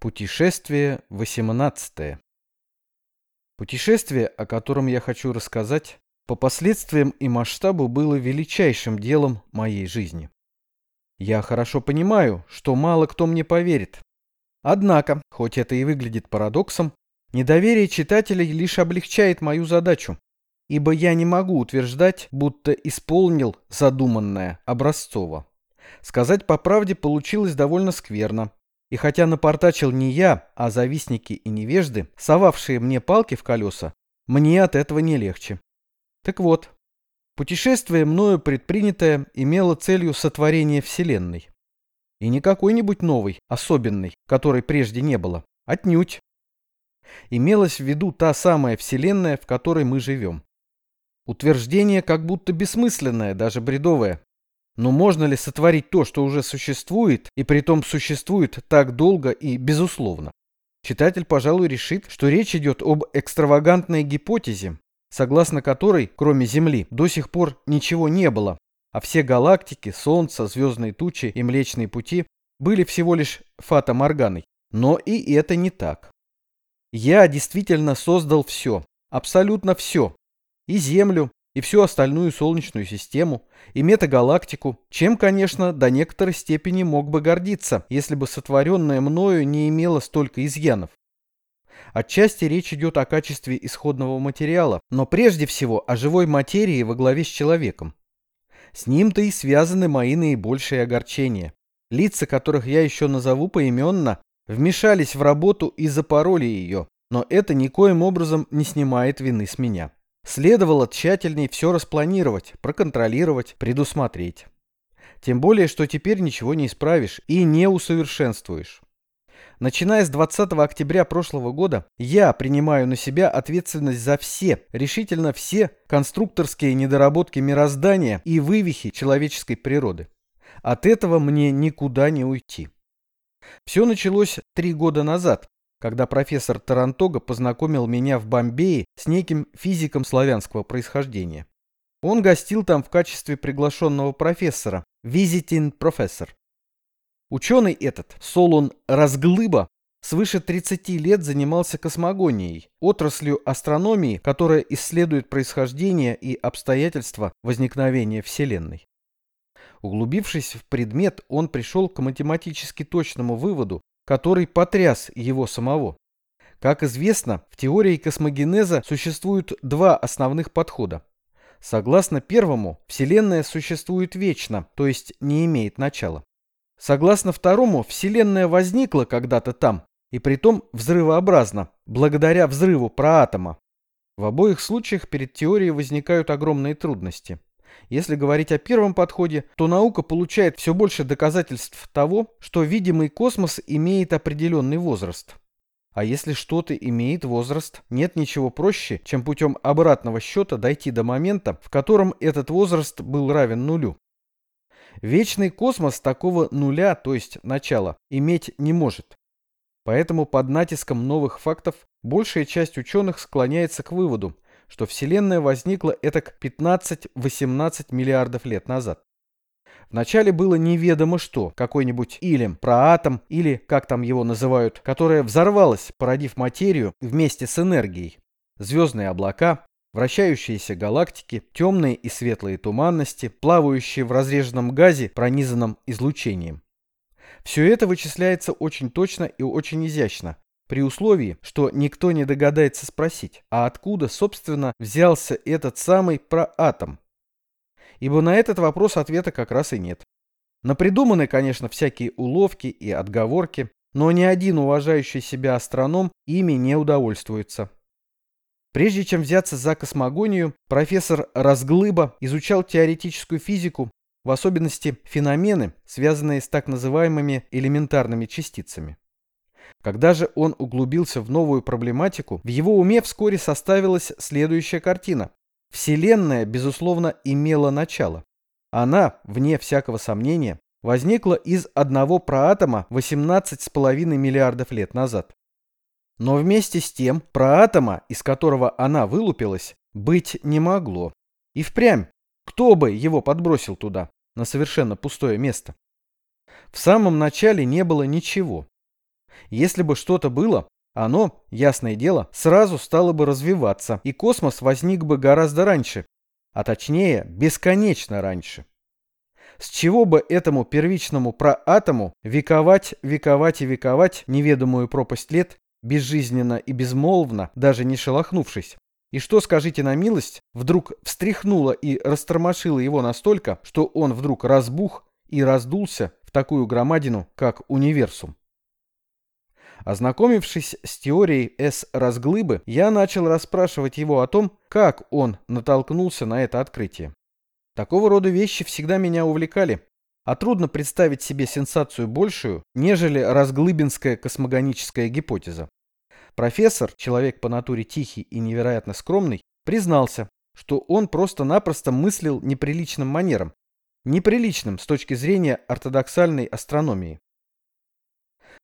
Путешествие 18. Путешествие, о котором я хочу рассказать, по последствиям и масштабу было величайшим делом моей жизни. Я хорошо понимаю, что мало кто мне поверит. Однако, хоть это и выглядит парадоксом, недоверие читателей лишь облегчает мою задачу, ибо я не могу утверждать, будто исполнил задуманное образцово. Сказать по правде получилось довольно скверно. И хотя напортачил не я, а завистники и невежды, совавшие мне палки в колеса, мне от этого не легче. Так вот, путешествие мною предпринятое имело целью сотворения Вселенной. И не какой-нибудь новой, особенной, которой прежде не было. Отнюдь. Имелась в виду та самая Вселенная, в которой мы живем. Утверждение как будто бессмысленное, даже бредовое. Но можно ли сотворить то, что уже существует, и при том существует так долго и безусловно? Читатель, пожалуй, решит, что речь идет об экстравагантной гипотезе, согласно которой, кроме Земли, до сих пор ничего не было, а все галактики, Солнце, звездные тучи и Млечные пути были всего лишь фата-морганой. Но и это не так. Я действительно создал все, абсолютно все. И Землю, и всю остальную Солнечную систему, и метагалактику, чем, конечно, до некоторой степени мог бы гордиться, если бы сотворенное мною не имело столько изъянов. Отчасти речь идет о качестве исходного материала, но прежде всего о живой материи во главе с человеком. С ним-то и связаны мои наибольшие огорчения. Лица, которых я еще назову поименно, вмешались в работу и запороли ее, но это никоим образом не снимает вины с меня. Следовало тщательней все распланировать, проконтролировать, предусмотреть. Тем более, что теперь ничего не исправишь и не усовершенствуешь. Начиная с 20 октября прошлого года, я принимаю на себя ответственность за все, решительно все конструкторские недоработки мироздания и вывихи человеческой природы. От этого мне никуда не уйти. Все началось три года назад, когда профессор Тарантога познакомил меня в Бомбее с неким физиком славянского происхождения. Он гостил там в качестве приглашенного профессора, visiting профессор. Ученый этот, Солон Разглыба, свыше 30 лет занимался космогонией, отраслью астрономии, которая исследует происхождение и обстоятельства возникновения Вселенной. Углубившись в предмет, он пришел к математически точному выводу, который потряс его самого. Как известно, в теории космогенеза существуют два основных подхода. Согласно первому, Вселенная существует вечно, то есть не имеет начала. Согласно второму, Вселенная возникла когда-то там, и притом взрывообразно, благодаря взрыву проатома. В обоих случаях перед теорией возникают огромные трудности. Если говорить о первом подходе, то наука получает все больше доказательств того, что видимый космос имеет определенный возраст. А если что-то имеет возраст, нет ничего проще, чем путем обратного счета дойти до момента, в котором этот возраст был равен нулю. Вечный космос такого нуля, то есть начала, иметь не может. Поэтому под натиском новых фактов большая часть ученых склоняется к выводу, что Вселенная возникла этак 15-18 миллиардов лет назад. Вначале было неведомо что, какой-нибудь илем, проатом или, как там его называют, которая взорвалась, породив материю вместе с энергией. Звездные облака, вращающиеся галактики, темные и светлые туманности, плавающие в разреженном газе, пронизанном излучением. Все это вычисляется очень точно и очень изящно, при условии, что никто не догадается спросить, а откуда, собственно, взялся этот самый проатом? Ибо на этот вопрос ответа как раз и нет. Напридуманы, конечно, всякие уловки и отговорки, но ни один уважающий себя астроном ими не удовольствуется. Прежде чем взяться за космогонию, профессор Разглыба изучал теоретическую физику, в особенности феномены, связанные с так называемыми элементарными частицами. Когда же он углубился в новую проблематику, в его уме вскоре составилась следующая картина. Вселенная, безусловно, имела начало. Она, вне всякого сомнения, возникла из одного проатома 18,5 миллиардов лет назад. Но вместе с тем, проатома, из которого она вылупилась, быть не могло. И впрямь, кто бы его подбросил туда, на совершенно пустое место? В самом начале не было ничего. Если бы что-то было, оно, ясное дело, сразу стало бы развиваться, и космос возник бы гораздо раньше, а точнее, бесконечно раньше. С чего бы этому первичному проатому вековать, вековать и вековать неведомую пропасть лет, безжизненно и безмолвно, даже не шелохнувшись? И что, скажите на милость, вдруг встряхнуло и растормошило его настолько, что он вдруг разбух и раздулся в такую громадину, как универсум? Ознакомившись с теорией С-разглыбы, я начал расспрашивать его о том, как он натолкнулся на это открытие. Такого рода вещи всегда меня увлекали, а трудно представить себе сенсацию большую, нежели разглыбинская космогоническая гипотеза. Профессор, человек по натуре тихий и невероятно скромный, признался, что он просто-напросто мыслил неприличным манером, неприличным с точки зрения ортодоксальной астрономии.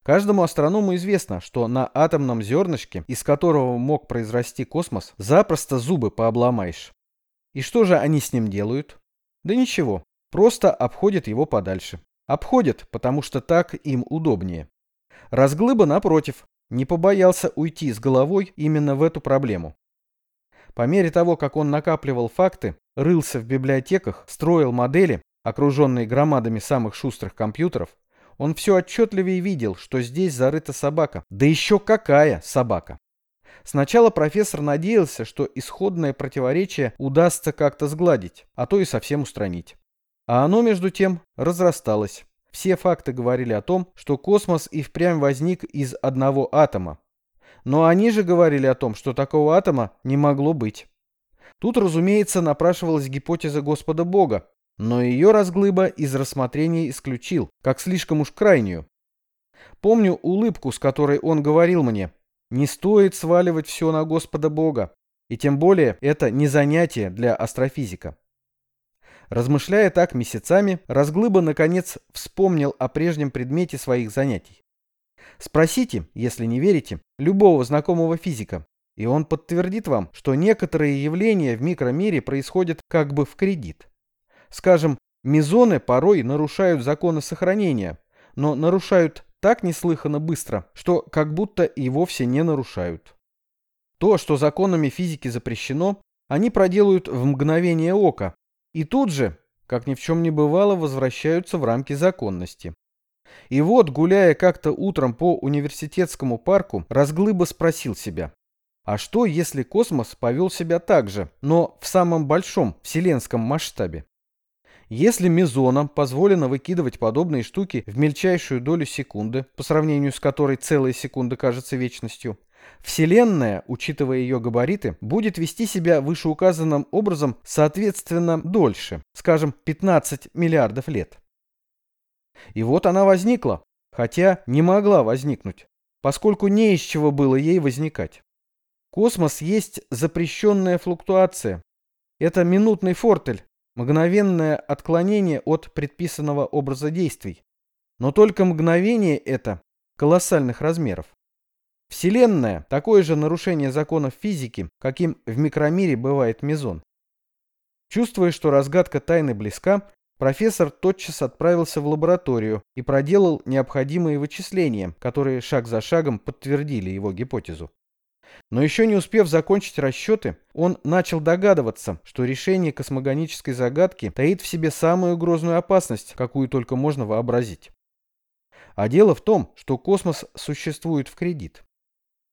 Каждому астроному известно, что на атомном зернышке, из которого мог произрасти космос, запросто зубы пообломаешь. И что же они с ним делают? Да ничего, просто обходят его подальше. Обходят, потому что так им удобнее. Разглыба, напротив, не побоялся уйти с головой именно в эту проблему. По мере того, как он накапливал факты, рылся в библиотеках, строил модели, окруженные громадами самых шустрых компьютеров, он все отчетливее видел, что здесь зарыта собака. Да еще какая собака! Сначала профессор надеялся, что исходное противоречие удастся как-то сгладить, а то и совсем устранить. А оно, между тем, разрасталось. Все факты говорили о том, что космос и впрямь возник из одного атома. Но они же говорили о том, что такого атома не могло быть. Тут, разумеется, напрашивалась гипотеза Господа Бога, но ее разглыба из рассмотрения исключил, как слишком уж крайнюю. Помню улыбку, с которой он говорил мне, не стоит сваливать все на Господа Бога, и тем более это не занятие для астрофизика. Размышляя так месяцами, Разглыба наконец вспомнил о прежнем предмете своих занятий. Спросите, если не верите, любого знакомого физика, и он подтвердит вам, что некоторые явления в микромире происходят как бы в кредит. Скажем, мезоны порой нарушают законы сохранения, но нарушают так неслыханно быстро, что как будто и вовсе не нарушают. То, что законами физики запрещено, они проделают в мгновение ока, и тут же, как ни в чем не бывало, возвращаются в рамки законности. И вот, гуляя как-то утром по университетскому парку, Разглыба спросил себя, а что, если космос повел себя так же, но в самом большом вселенском масштабе? Если мезонам позволено выкидывать подобные штуки в мельчайшую долю секунды, по сравнению с которой целая секунда кажется вечностью, Вселенная, учитывая ее габариты, будет вести себя вышеуказанным образом соответственно дольше, скажем, 15 миллиардов лет. И вот она возникла, хотя не могла возникнуть, поскольку не из чего было ей возникать. Космос есть запрещенная флуктуация. Это минутный фортель, Мгновенное отклонение от предписанного образа действий. Но только мгновение это колоссальных размеров. Вселенная – такое же нарушение законов физики, каким в микромире бывает мезон. Чувствуя, что разгадка тайны близка, профессор тотчас отправился в лабораторию и проделал необходимые вычисления, которые шаг за шагом подтвердили его гипотезу. Но еще не успев закончить расчеты, он начал догадываться, что решение космогонической загадки таит в себе самую грозную опасность, какую только можно вообразить. А дело в том, что космос существует в кредит.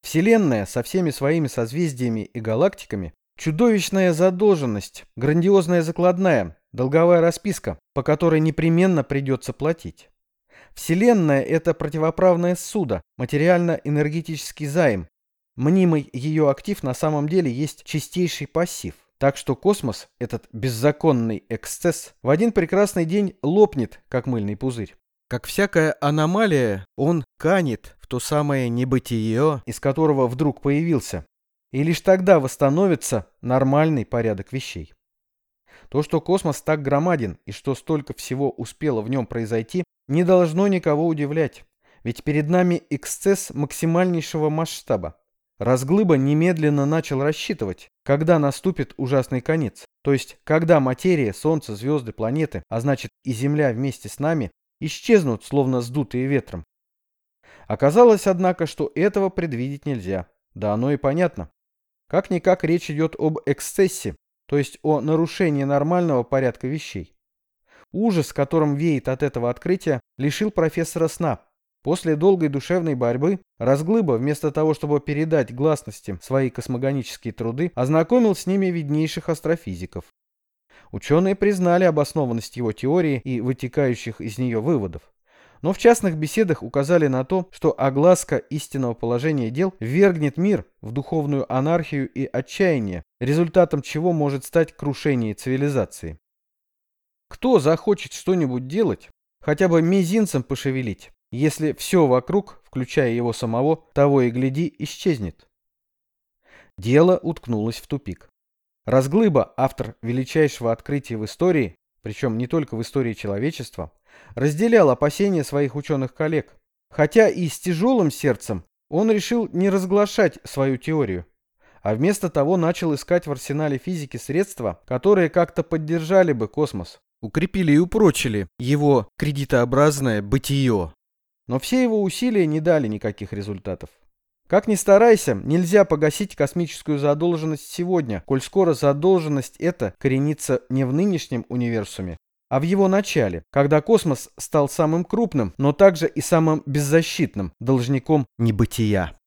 Вселенная со всеми своими созвездиями и галактиками – чудовищная задолженность, грандиозная закладная, долговая расписка, по которой непременно придется платить. Вселенная – это противоправное ссуда, материально-энергетический займ, Мнимый ее актив на самом деле есть чистейший пассив. Так что космос, этот беззаконный эксцесс, в один прекрасный день лопнет, как мыльный пузырь. Как всякая аномалия, он канет в то самое небытие, из которого вдруг появился. И лишь тогда восстановится нормальный порядок вещей. То, что космос так громаден и что столько всего успело в нем произойти, не должно никого удивлять. Ведь перед нами эксцесс максимальнейшего масштаба. Разглыба немедленно начал рассчитывать, когда наступит ужасный конец, то есть когда материя, Солнце, звезды, планеты, а значит и Земля вместе с нами, исчезнут, словно сдутые ветром. Оказалось, однако, что этого предвидеть нельзя. Да оно и понятно. Как-никак речь идет об эксцессе, то есть о нарушении нормального порядка вещей. Ужас, которым веет от этого открытия, лишил профессора сна. После долгой душевной борьбы Разглыба, вместо того, чтобы передать гласности свои космогонические труды, ознакомил с ними виднейших астрофизиков. Ученые признали обоснованность его теории и вытекающих из нее выводов. Но в частных беседах указали на то, что огласка истинного положения дел ввергнет мир в духовную анархию и отчаяние, результатом чего может стать крушение цивилизации. Кто захочет что-нибудь делать, хотя бы мизинцем пошевелить, если все вокруг, включая его самого, того и гляди, исчезнет? Дело уткнулось в тупик. Разглыба, автор величайшего открытия в истории, причем не только в истории человечества, разделял опасения своих ученых-коллег. Хотя и с тяжелым сердцем он решил не разглашать свою теорию, а вместо того начал искать в арсенале физики средства, которые как-то поддержали бы космос, укрепили и упрочили его кредитообразное бытие. Но все его усилия не дали никаких результатов. Как ни старайся, нельзя погасить космическую задолженность сегодня, коль скоро задолженность эта коренится не в нынешнем универсуме, а в его начале, когда космос стал самым крупным, но также и самым беззащитным должником небытия.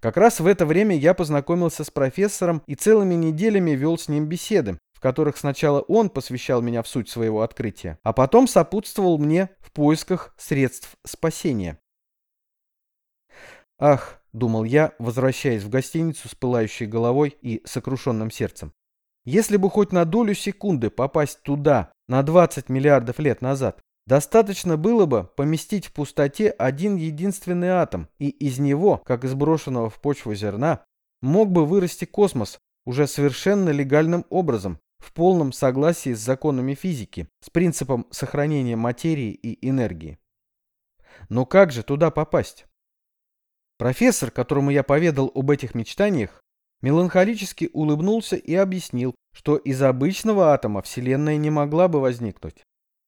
Как раз в это время я познакомился с профессором и целыми неделями вел с ним беседы, которых сначала он посвящал меня в суть своего открытия, а потом сопутствовал мне в поисках средств спасения. «Ах», — думал я, возвращаясь в гостиницу с пылающей головой и сокрушенным сердцем, «если бы хоть на долю секунды попасть туда, на 20 миллиардов лет назад, достаточно было бы поместить в пустоте один единственный атом, и из него, как из брошенного в почву зерна, мог бы вырасти космос уже совершенно легальным образом, в полном согласии с законами физики, с принципом сохранения материи и энергии. Но как же туда попасть? Профессор, которому я поведал об этих мечтаниях, меланхолически улыбнулся и объяснил, что из обычного атома Вселенная не могла бы возникнуть.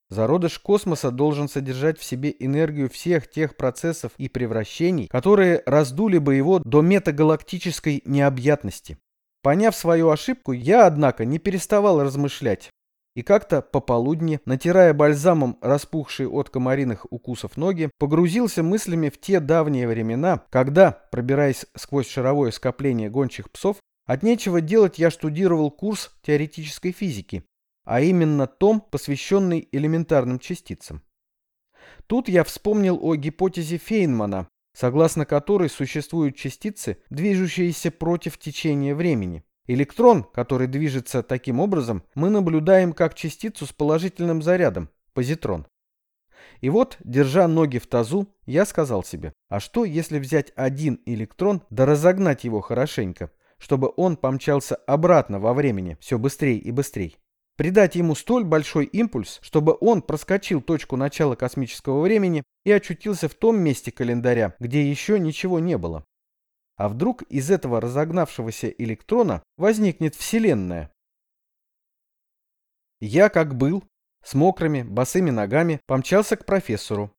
Зародыш космоса должен содержать в себе энергию всех тех процессов и превращений, которые раздули бы его до метагалактической необъятности. Поняв свою ошибку, я, однако, не переставал размышлять, и как-то пополудни, натирая бальзамом распухшие от комариных укусов ноги, погрузился мыслями в те давние времена, когда, пробираясь сквозь шаровое скопление гончих псов, от нечего делать я штудировал курс теоретической физики, а именно том, посвященный элементарным частицам. Тут я вспомнил о гипотезе Фейнмана, согласно которой существуют частицы, движущиеся против течения времени. Электрон, который движется таким образом, мы наблюдаем как частицу с положительным зарядом, позитрон. И вот, держа ноги в тазу, я сказал себе, а что если взять один электрон да разогнать его хорошенько, чтобы он помчался обратно во времени все быстрее и быстрее? Придать ему столь большой импульс, чтобы он проскочил точку начала космического времени и очутился в том месте календаря, где еще ничего не было. А вдруг из этого разогнавшегося электрона возникнет Вселенная? Я, как был, с мокрыми, босыми ногами помчался к профессору.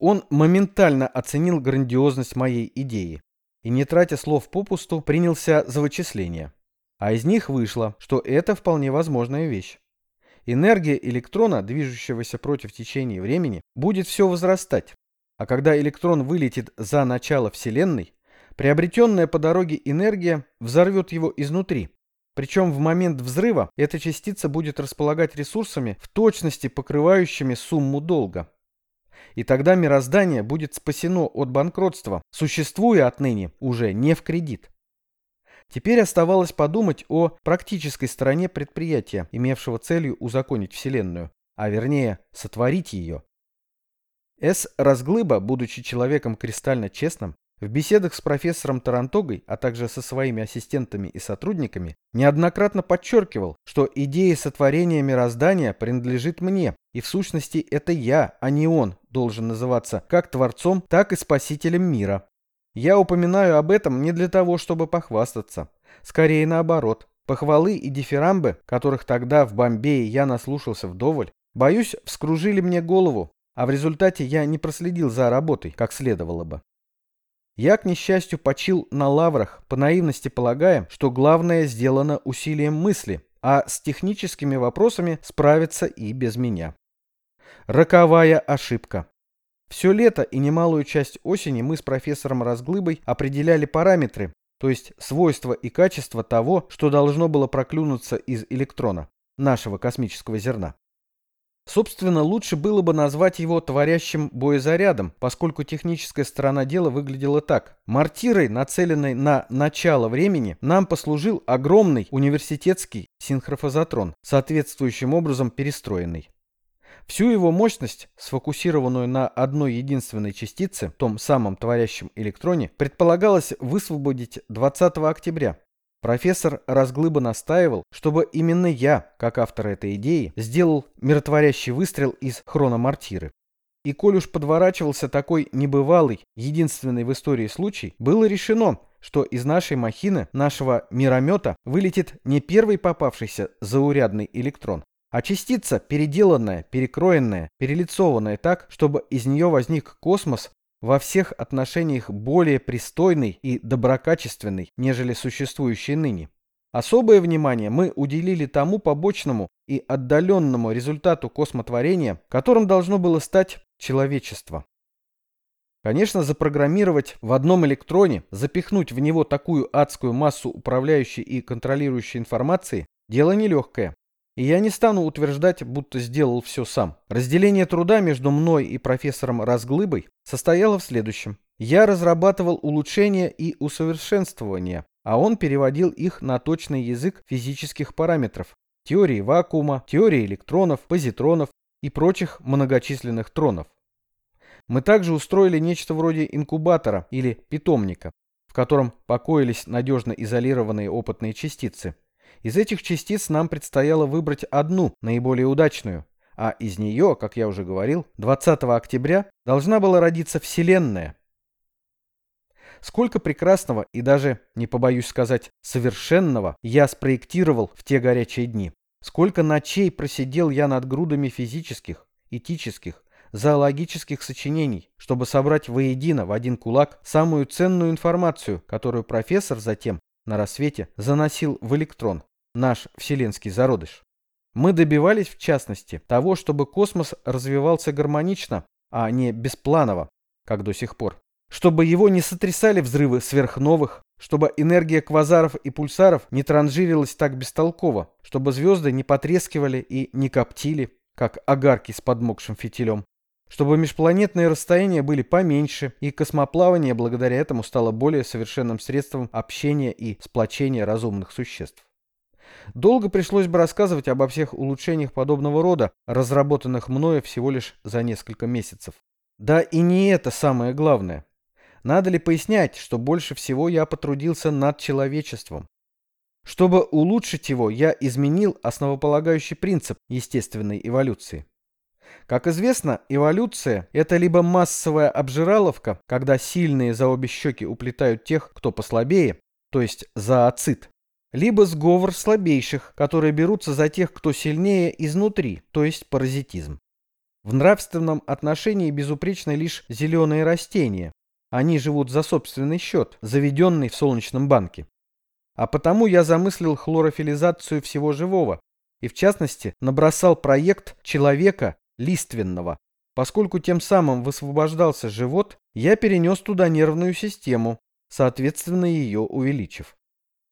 Он моментально оценил грандиозность моей идеи и, не тратя слов попусту, принялся за вычисления. А из них вышло, что это вполне возможная вещь. Энергия электрона, движущегося против течения времени, будет все возрастать. А когда электрон вылетит за начало Вселенной, Приобретенная по дороге энергия взорвет его изнутри. Причем в момент взрыва эта частица будет располагать ресурсами, в точности покрывающими сумму долга. И тогда мироздание будет спасено от банкротства, существуя отныне уже не в кредит. Теперь оставалось подумать о практической стороне предприятия, имевшего целью узаконить Вселенную, а вернее сотворить ее. С. Разглыба, будучи человеком кристально честным, в беседах с профессором Тарантогой, а также со своими ассистентами и сотрудниками, неоднократно подчеркивал, что идея сотворения мироздания принадлежит мне, и в сущности это я, а не он, должен называться как творцом, так и спасителем мира. Я упоминаю об этом не для того, чтобы похвастаться. Скорее наоборот. Похвалы и дифирамбы, которых тогда в Бомбее я наслушался вдоволь, боюсь, вскружили мне голову, а в результате я не проследил за работой, как следовало бы. Я, к несчастью, почил на лаврах, по наивности полагая, что главное сделано усилием мысли, а с техническими вопросами справиться и без меня. Роковая ошибка. Все лето и немалую часть осени мы с профессором Разглыбой определяли параметры, то есть свойства и качества того, что должно было проклюнуться из электрона, нашего космического зерна. Собственно, лучше было бы назвать его творящим боезарядом, поскольку техническая сторона дела выглядела так. Мортирой, нацеленной на начало времени, нам послужил огромный университетский синхрофазотрон, соответствующим образом перестроенный. Всю его мощность, сфокусированную на одной единственной частице, том самом творящем электроне, предполагалось высвободить 20 октября, Профессор Разглыба настаивал, чтобы именно я, как автор этой идеи, сделал миротворящий выстрел из хрономортиры. И коль уж подворачивался такой небывалый, единственный в истории случай, было решено, что из нашей махины, нашего миромета, вылетит не первый попавшийся заурядный электрон, а частица, переделанная, перекроенная, перелицованная так, чтобы из нее возник космос во всех отношениях более пристойный и доброкачественный, нежели существующий ныне. Особое внимание мы уделили тому побочному и отдаленному результату космотворения, которым должно было стать человечество. Конечно, запрограммировать в одном электроне, запихнуть в него такую адскую массу управляющей и контролирующей информации – дело нелегкое. И я не стану утверждать, будто сделал все сам. Разделение труда между мной и профессором Разглыбой состояло в следующем. Я разрабатывал улучшения и усовершенствования, а он переводил их на точный язык физических параметров, теории вакуума, теории электронов, позитронов и прочих многочисленных тронов. Мы также устроили нечто вроде инкубатора или питомника, в котором покоились надежно изолированные опытные частицы – из этих частиц нам предстояло выбрать одну, наиболее удачную, а из нее, как я уже говорил, 20 октября должна была родиться Вселенная. Сколько прекрасного и даже, не побоюсь сказать, совершенного я спроектировал в те горячие дни. Сколько ночей просидел я над грудами физических, этических, зоологических сочинений, чтобы собрать воедино в один кулак самую ценную информацию, которую профессор затем на рассвете заносил в электрон, наш вселенский зародыш. Мы добивались, в частности, того, чтобы космос развивался гармонично, а не беспланово, как до сих пор. Чтобы его не сотрясали взрывы сверхновых, чтобы энергия квазаров и пульсаров не транжирилась так бестолково, чтобы звезды не потрескивали и не коптили, как огарки с подмокшим фитилем, чтобы межпланетные расстояния были поменьше, и космоплавание благодаря этому стало более совершенным средством общения и сплочения разумных существ. Долго пришлось бы рассказывать обо всех улучшениях подобного рода, разработанных мною всего лишь за несколько месяцев. Да и не это самое главное. Надо ли пояснять, что больше всего я потрудился над человечеством? Чтобы улучшить его, я изменил основополагающий принцип естественной эволюции. Как известно, эволюция – это либо массовая обжираловка, когда сильные за обе щеки уплетают тех, кто послабее, то есть зооцит, либо сговор слабейших, которые берутся за тех, кто сильнее изнутри, то есть паразитизм. В нравственном отношении безупречны лишь зеленые растения. Они живут за собственный счет, заведенный в солнечном банке. А потому я замыслил хлорофилизацию всего живого, и в частности набросал проект человека лиственного. Поскольку тем самым высвобождался живот, я перенес туда нервную систему, соответственно ее увеличив.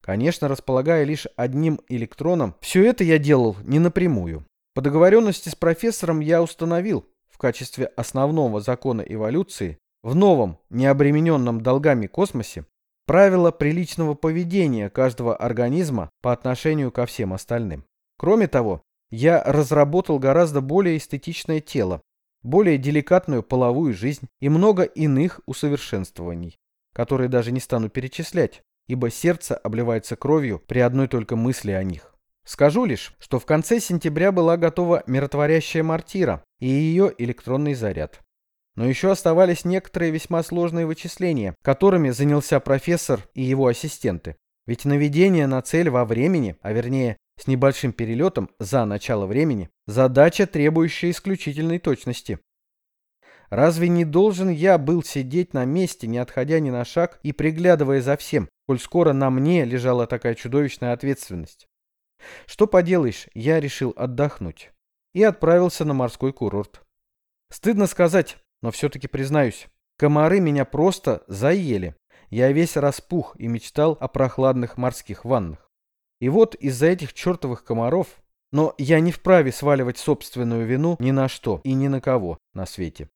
Конечно, располагая лишь одним электроном, все это я делал не напрямую. По договоренности с профессором я установил в качестве основного закона эволюции в новом, необремененном долгами космосе правила приличного поведения каждого организма по отношению ко всем остальным. Кроме того, я разработал гораздо более эстетичное тело, более деликатную половую жизнь и много иных усовершенствований, которые даже не стану перечислять, ибо сердце обливается кровью при одной только мысли о них. Скажу лишь, что в конце сентября была готова миротворящая мортира и ее электронный заряд. Но еще оставались некоторые весьма сложные вычисления, которыми занялся профессор и его ассистенты. Ведь наведение на цель во времени, а вернее с небольшим перелетом за начало времени, задача, требующая исключительной точности. Разве не должен я был сидеть на месте, не отходя ни на шаг и приглядывая за всем, коль скоро на мне лежала такая чудовищная ответственность? Что поделаешь, я решил отдохнуть и отправился на морской курорт. Стыдно сказать, но все-таки признаюсь, комары меня просто заели. Я весь распух и мечтал о прохладных морских ваннах. И вот из-за этих чертовых комаров, но я не вправе сваливать собственную вину ни на что и ни на кого на свете.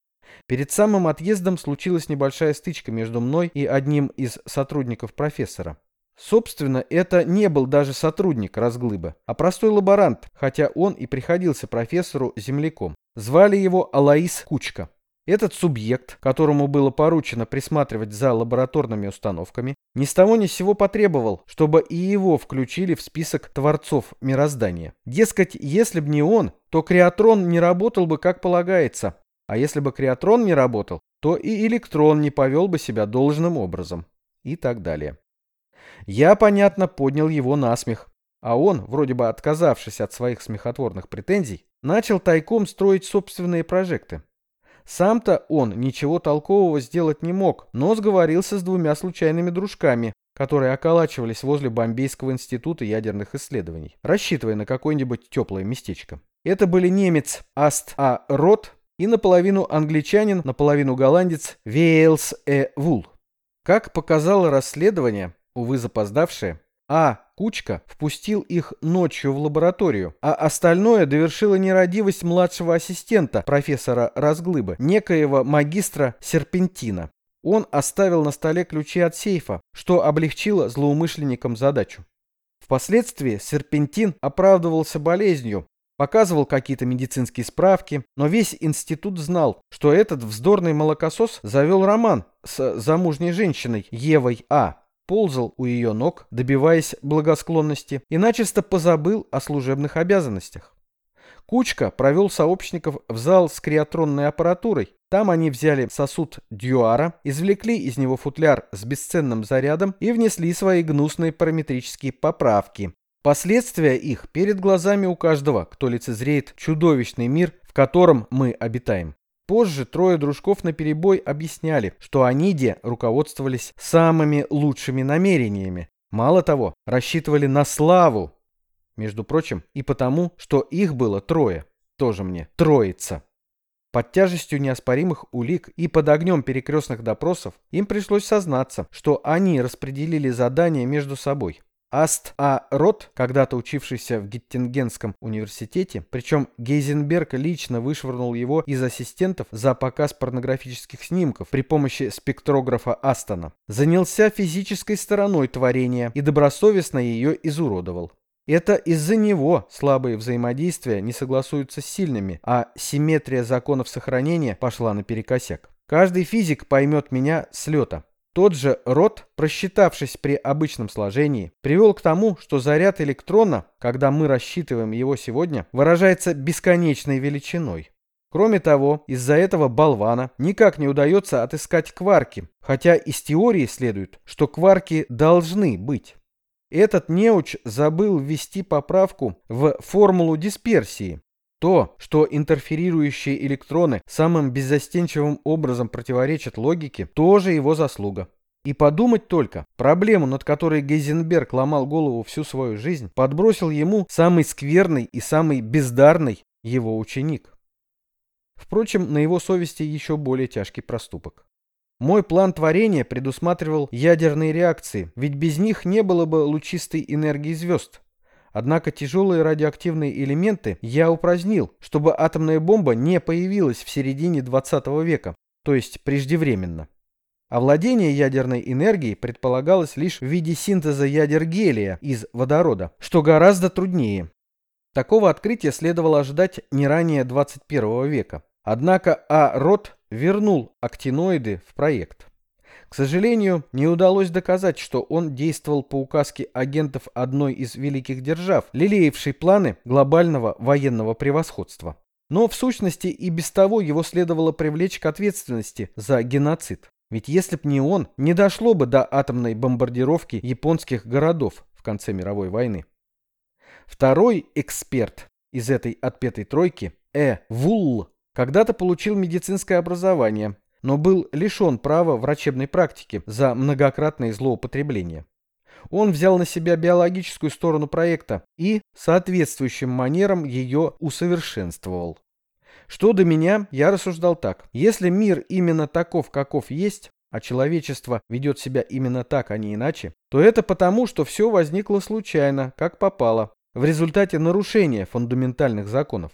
Перед самым отъездом случилась небольшая стычка между мной и одним из сотрудников профессора. Собственно, это не был даже сотрудник разглыба, а простой лаборант, хотя он и приходился профессору земляком. Звали его Алаис Кучка. Этот субъект, которому было поручено присматривать за лабораторными установками, ни с того ни с сего потребовал, чтобы и его включили в список творцов мироздания. Дескать, если бы не он, то креатрон не работал бы как полагается, а если бы креатрон не работал, то и электрон не повел бы себя должным образом. И так далее. Я, понятно, поднял его на смех, а он, вроде бы отказавшись от своих смехотворных претензий, начал тайком строить собственные прожекты. Сам-то он ничего толкового сделать не мог, но сговорился с двумя случайными дружками, которые околачивались возле Бомбейского института ядерных исследований, рассчитывая на какое-нибудь теплое местечко. Это были немец Аст А. Рот и наполовину англичанин, наполовину голландец Вейлс Э. Вул. Как показало расследование, увы запоздавшее, А. Кучка впустил их ночью в лабораторию, а остальное довершила нерадивость младшего ассистента профессора Разглыба, некоего магистра Серпентина. Он оставил на столе ключи от сейфа, что облегчило злоумышленникам задачу. Впоследствии Серпентин оправдывался болезнью, показывал какие-то медицинские справки, но весь институт знал, что этот вздорный молокосос завел роман с замужней женщиной Евой А ползал у ее ног, добиваясь благосклонности, и начисто позабыл о служебных обязанностях. Кучка провел сообщников в зал с криотронной аппаратурой. Там они взяли сосуд дюара, извлекли из него футляр с бесценным зарядом и внесли свои гнусные параметрические поправки. Последствия их перед глазами у каждого, кто лицезреет чудовищный мир, в котором мы обитаем. Позже трое дружков на перебой объясняли, что они де руководствовались самыми лучшими намерениями. Мало того, рассчитывали на славу. Между прочим, и потому, что их было трое. Тоже мне троица. Под тяжестью неоспоримых улик и под огнем перекрестных допросов им пришлось сознаться, что они распределили задания между собой. Аст А. Рот, когда-то учившийся в Геттингенском университете, причем Гейзенберг лично вышвырнул его из ассистентов за показ порнографических снимков при помощи спектрографа Астона, занялся физической стороной творения и добросовестно ее изуродовал. Это из-за него слабые взаимодействия не согласуются с сильными, а симметрия законов сохранения пошла наперекосяк. Каждый физик поймет меня с лета. Тот же род, просчитавшись при обычном сложении, привел к тому, что заряд электрона, когда мы рассчитываем его сегодня, выражается бесконечной величиной. Кроме того, из-за этого болвана никак не удается отыскать кварки, хотя из теории следует, что кварки должны быть. Этот неуч забыл ввести поправку в формулу дисперсии, то, что интерферирующие электроны самым беззастенчивым образом противоречат логике, тоже его заслуга. И подумать только, проблему, над которой Гейзенберг ломал голову всю свою жизнь, подбросил ему самый скверный и самый бездарный его ученик. Впрочем, на его совести еще более тяжкий проступок. Мой план творения предусматривал ядерные реакции, ведь без них не было бы лучистой энергии звезд, Однако тяжелые радиоактивные элементы я упразднил, чтобы атомная бомба не появилась в середине 20 века, то есть преждевременно. Овладение ядерной энергией предполагалось лишь в виде синтеза ядер гелия из водорода, что гораздо труднее. Такого открытия следовало ожидать не ранее 21 века. Однако А. Рот вернул актиноиды в проект. К сожалению, не удалось доказать, что он действовал по указке агентов одной из великих держав, лелеявшей планы глобального военного превосходства. Но в сущности и без того его следовало привлечь к ответственности за геноцид. Ведь если б не он, не дошло бы до атомной бомбардировки японских городов в конце мировой войны. Второй эксперт из этой отпетой тройки, Э. Вулл, Когда-то получил медицинское образование, но был лишен права врачебной практики за многократные злоупотребления. Он взял на себя биологическую сторону проекта и соответствующим манерам ее усовершенствовал. Что до меня, я рассуждал так. Если мир именно таков, каков есть, а человечество ведет себя именно так, а не иначе, то это потому, что все возникло случайно, как попало, в результате нарушения фундаментальных законов.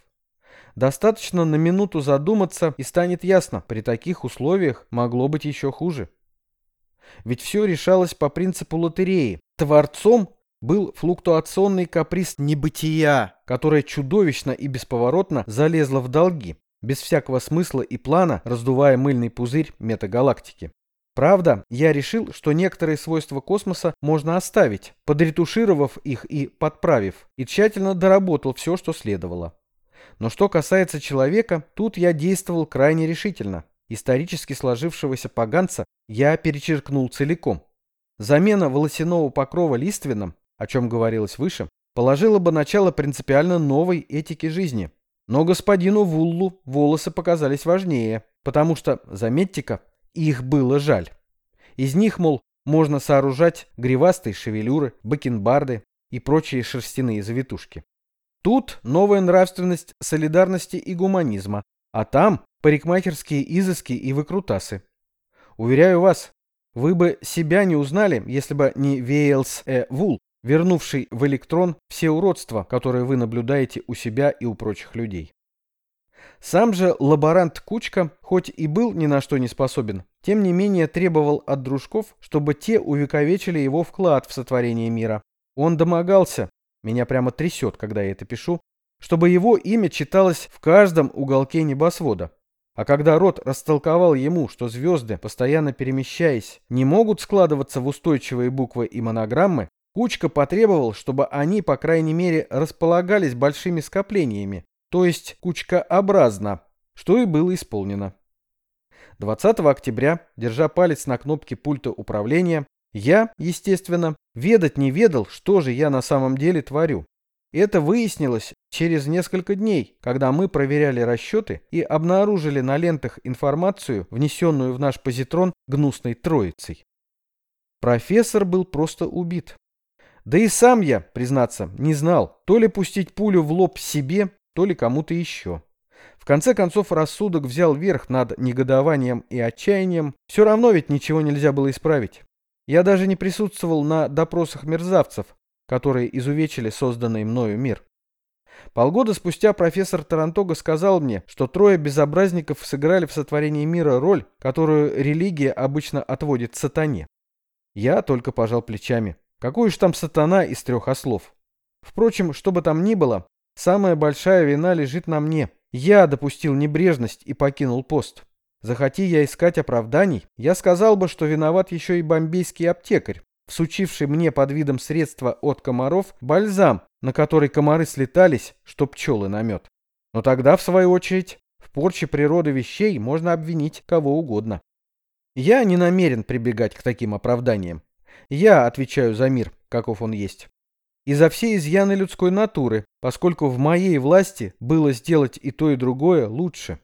Достаточно на минуту задуматься, и станет ясно, при таких условиях могло быть еще хуже. Ведь все решалось по принципу лотереи. Творцом был флуктуационный каприз небытия, которое чудовищно и бесповоротно залезло в долги, без всякого смысла и плана, раздувая мыльный пузырь метагалактики. Правда, я решил, что некоторые свойства космоса можно оставить, подретушировав их и подправив, и тщательно доработал все, что следовало. Но что касается человека, тут я действовал крайне решительно. Исторически сложившегося поганца я перечеркнул целиком. Замена волосяного покрова лиственным, о чем говорилось выше, положила бы начало принципиально новой этике жизни. Но господину Вуллу волосы показались важнее, потому что, заметьте-ка, их было жаль. Из них, мол, можно сооружать гривастые шевелюры, бакенбарды и прочие шерстяные завитушки. Тут новая нравственность солидарности и гуманизма, а там парикмахерские изыски и выкрутасы. Уверяю вас, вы бы себя не узнали, если бы не Вейлс Э. Вул, вернувший в электрон все уродства, которые вы наблюдаете у себя и у прочих людей. Сам же лаборант Кучка, хоть и был ни на что не способен, тем не менее требовал от дружков, чтобы те увековечили его вклад в сотворение мира. Он домогался, меня прямо трясет, когда я это пишу, чтобы его имя читалось в каждом уголке небосвода. А когда Рот растолковал ему, что звезды, постоянно перемещаясь, не могут складываться в устойчивые буквы и монограммы, Кучка потребовал, чтобы они, по крайней мере, располагались большими скоплениями, то есть кучкообразно, что и было исполнено. 20 октября, держа палец на кнопке пульта управления, я, естественно, ведать не ведал, что же я на самом деле творю. Это выяснилось через несколько дней, когда мы проверяли расчеты и обнаружили на лентах информацию, внесенную в наш позитрон гнусной троицей. Профессор был просто убит. Да и сам я, признаться, не знал, то ли пустить пулю в лоб себе, то ли кому-то еще. В конце концов, рассудок взял верх над негодованием и отчаянием. Все равно ведь ничего нельзя было исправить. Я даже не присутствовал на допросах мерзавцев, которые изувечили созданный мною мир. Полгода спустя профессор Тарантога сказал мне, что трое безобразников сыграли в сотворении мира роль, которую религия обычно отводит сатане. Я только пожал плечами. Какой уж там сатана из трех ослов. Впрочем, что бы там ни было, Самая большая вина лежит на мне. Я допустил небрежность и покинул пост. Захоти я искать оправданий, я сказал бы, что виноват еще и бомбейский аптекарь, всучивший мне под видом средства от комаров бальзам, на который комары слетались, что пчелы на мед. Но тогда, в свою очередь, в порче природы вещей можно обвинить кого угодно. Я не намерен прибегать к таким оправданиям. Я отвечаю за мир, каков он есть и за все изъяны людской натуры, поскольку в моей власти было сделать и то, и другое лучше.